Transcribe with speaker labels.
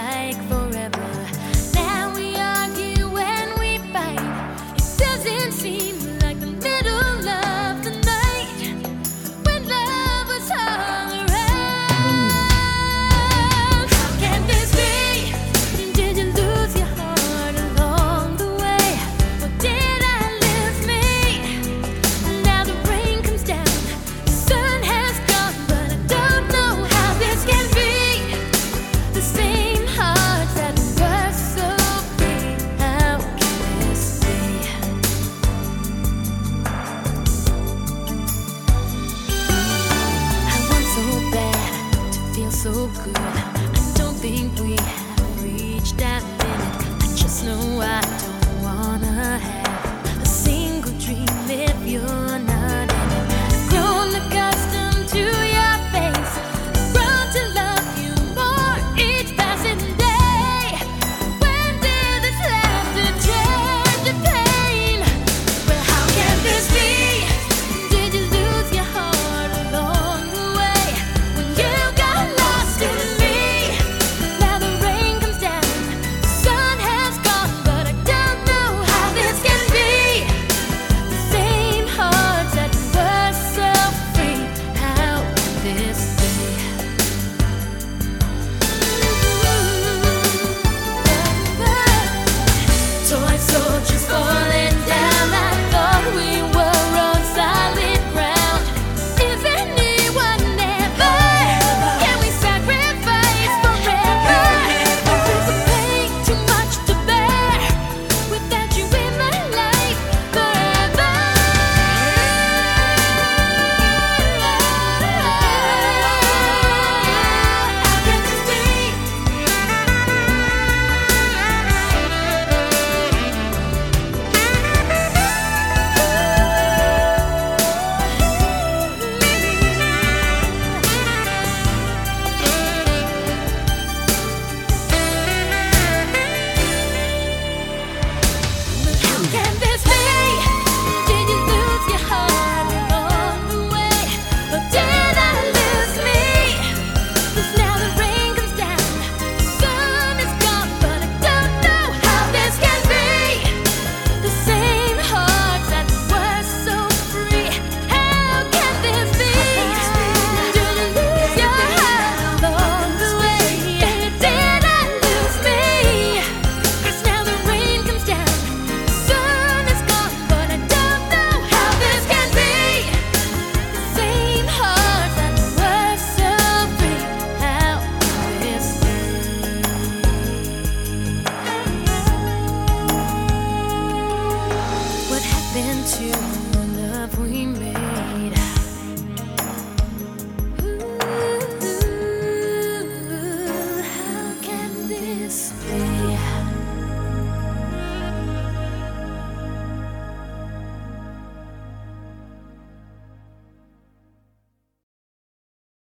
Speaker 1: like just know I don't wanna have